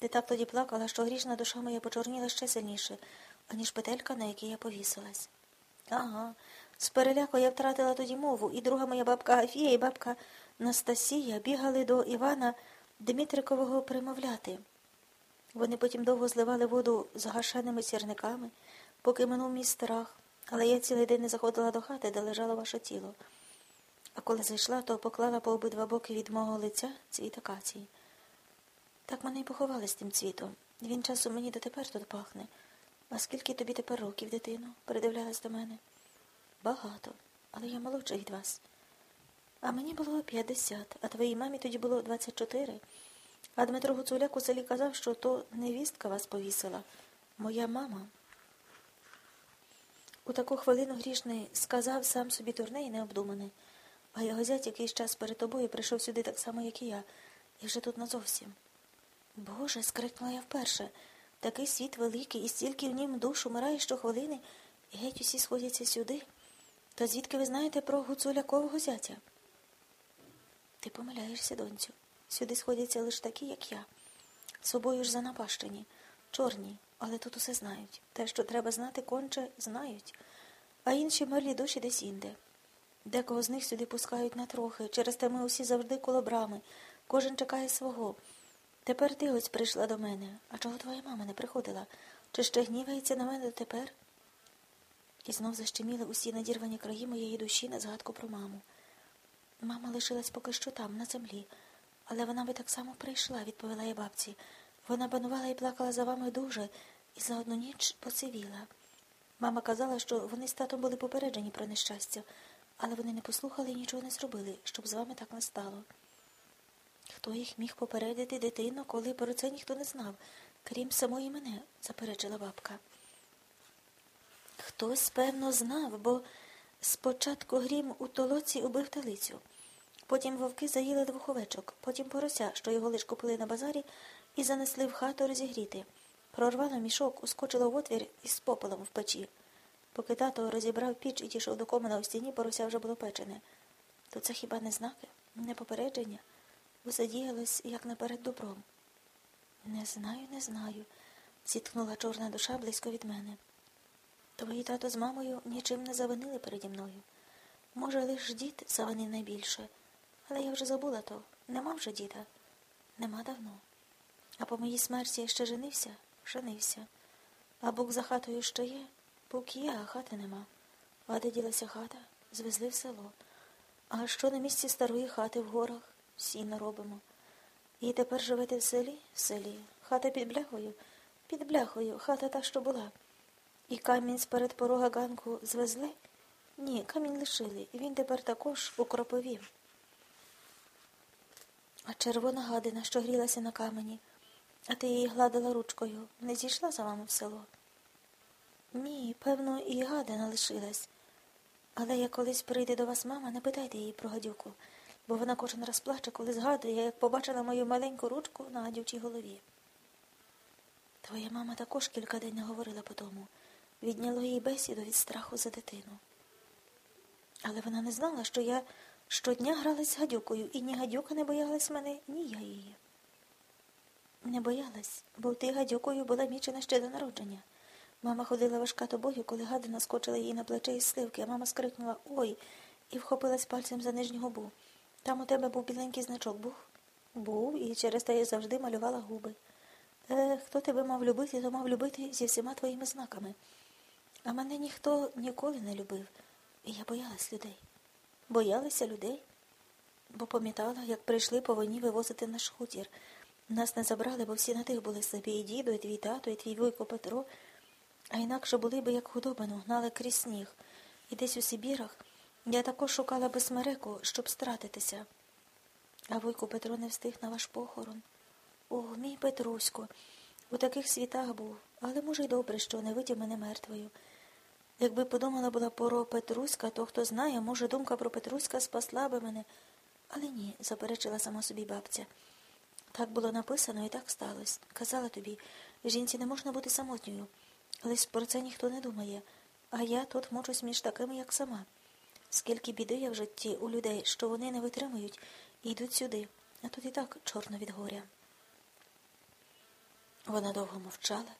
Ти тоді плакала, що грішна душа моя почорніла ще сильніше, аніж петелька, на якій я повісилась. Ага, з переляку я втратила тоді мову, і друга моя бабка Гафія і бабка Настасія бігали до Івана Дмитрикового примовляти. Вони потім довго зливали воду з гашеними сірниками, поки минув мій страх, але я цілий день не заходила до хати, де лежало ваше тіло. А коли зайшла, то поклала по обидва боки від мого лиця цвіт акації. Так мене й поховали з тим цвітом. Він часом мені дотепер тут пахне. А скільки тобі тепер років, дитино? передивлялась до мене. Багато, але я молодша від вас. А мені було 50, а твоїй мамі тоді було 24. А Дмитро Гуцуляк у селі казав, що то невістка вас повісила. Моя мама. У таку хвилину грішний сказав сам собі турне і необдуманий. А його зять якийсь час перед тобою прийшов сюди так само, як і я, і вже тут назовсім. Боже, скрикнула я вперше. Такий світ великий, і стільки в нім душ умирає щохвилини, і геть усі сходяться сюди. То звідки ви знаєте про гуцулякового зятя? Ти помиляєшся, донцю. Сюди сходяться лише такі, як я. Собою ж занапащені, чорні, але тут усе знають. Те, що треба знати, конче знають, а інші мерлі душі десь інде. Декого з них сюди пускають на трохи, через те ми усі завжди коло брами, кожен чекає свого. Тепер ти ось прийшла до мене. А чого твоя мама не приходила? Чи ще гнівається на мене дотепер? І знов защеміли усі надірвані краї моєї душі на згадку про маму. Мама лишилась поки що там, на землі, але вона би так само прийшла, відповіла я бабці. Вона банувала і плакала за вами дуже, і за одну ніч поцивіла. Мама казала, що вони з татом були попереджені про нещастя, але вони не послухали і нічого не зробили, щоб з вами так не стало. Хто їх міг попередити дитину, коли про це ніхто не знав, крім самої мене, заперечила бабка. Хтось, певно, знав, бо спочатку грім у толоці убив талицю. Потім вовки заїли двох овечок, потім порося, що його лиш купили на базарі, і занесли в хату розігріти. Прорвало мішок, ускочило в отвір із попелом в печі. Поки тато розібрав піч і тішов до комина у стіні, порося вже було печене. То це хіба не знаки, не попередження? Діялось, як наперед добром. Не знаю, не знаю, зіткнула чорна душа близько від мене. Твої тато з мамою нічим не завинили переді мною. Може, лиш дід завинив найбільше, але я вже забула то. Нема вже діда. Нема давно. А по моїй смерті ще женився, женився. А бук за хатою ще є, бук є, а хати нема. А де ділася хата? Звезли в село. А що на місці старої хати в горах? Сіно робимо. І тепер живете в селі? В селі. Хата під бляхою? Під бляхою, хата та, що була. І камінь з перед порога ганку звезли? Ні, камінь лишили, він тепер також у кропові. А червона гадина, що грілася на камені, а ти її гладила ручкою, не зійшла за вами в село? Ні, певно, і гадина лишилась. Але як колись прийде до вас мама, не питайте її про гадюку, бо вона кожен раз плаче, коли згадує, як побачила мою маленьку ручку на гадючій голові. Твоя мама також кілька день не говорила по тому відняло їй бесіду від страху за дитину. Але вона не знала, що я щодня гралась з гадюкою, і ні гадюка не боялась мене, ні я її. Не боялась, бо ти гадюкою була мічена ще до народження. Мама ходила важка тобою, коли гадина скочила їй на плече із сливки, а мама скрикнула Ой, і вхопилась пальцем за нижню губу. Там у тебе був біленький значок, був? Був, і через те я завжди малювала губи. Е, хто тебе мав любити, то мав любити зі всіма твоїми знаками. А мене ніхто ніколи не любив, і я боялась людей. Боялася людей, бо пам'ятала, як прийшли по війні вивозити наш хутір. Нас не забрали, бо всі на тих були собі і діду, і твій тато, і твій вуйко Петро, а інакше були би, як худобину, гнали крізь сніг. І десь у Сибірах я також шукала би щоб стратитися. А вуйко Петро не встиг на ваш похорон. О, мій Петрусько, у таких світах був, але, може, й добре, що не видів мене мертвою. Якби подумала була про Петруська, то хто знає, може, думка про Петруська спасла би мене. Але ні, заперечила сама собі бабця. Так було написано і так сталося. Казала тобі, жінці не можна бути самотньою. Але про це ніхто не думає, а я тут мучусь між такими, як сама. Скільки біди я в житті у людей, що вони не витримують і йдуть сюди, а тут і так чорно від горя. Вона довго мовчала.